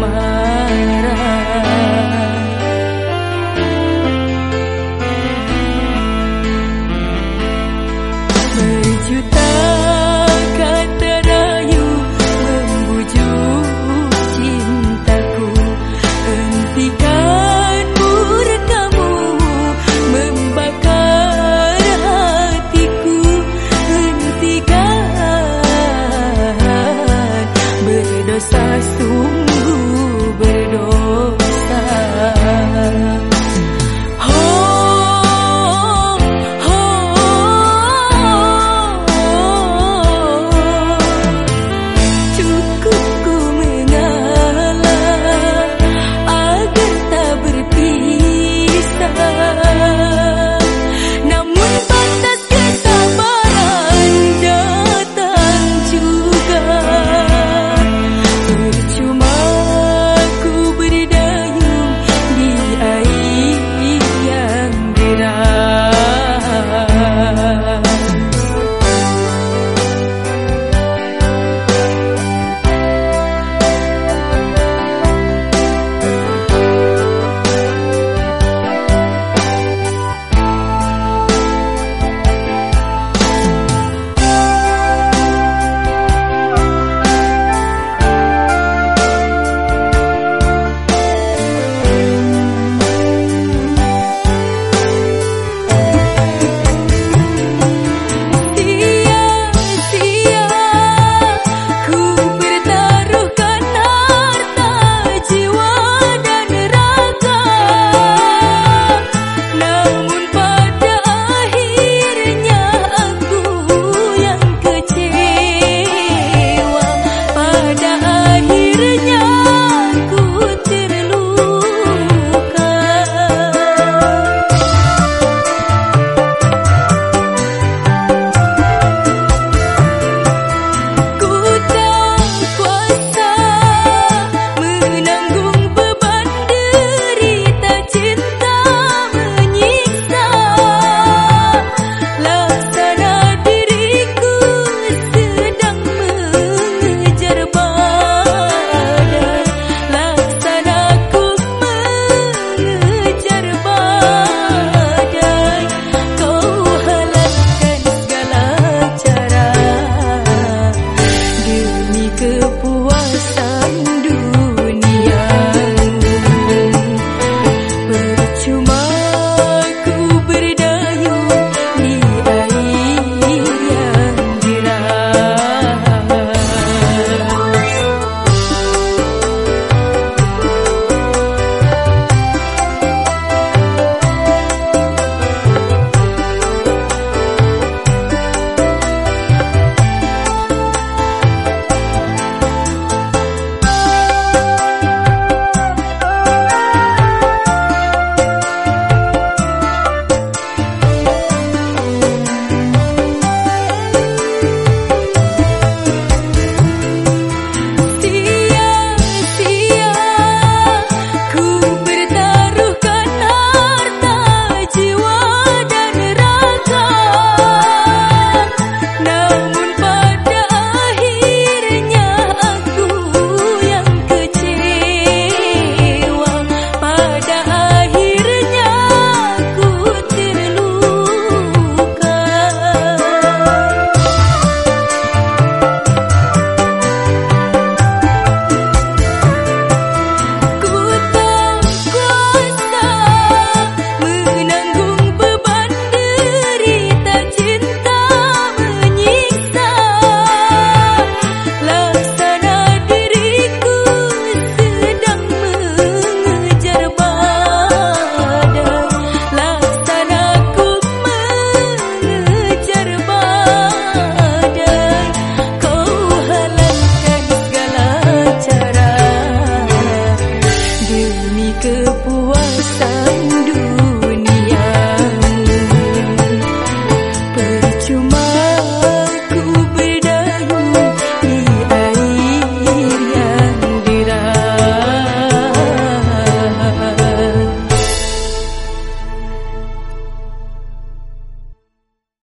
my demi kepuasan dunia.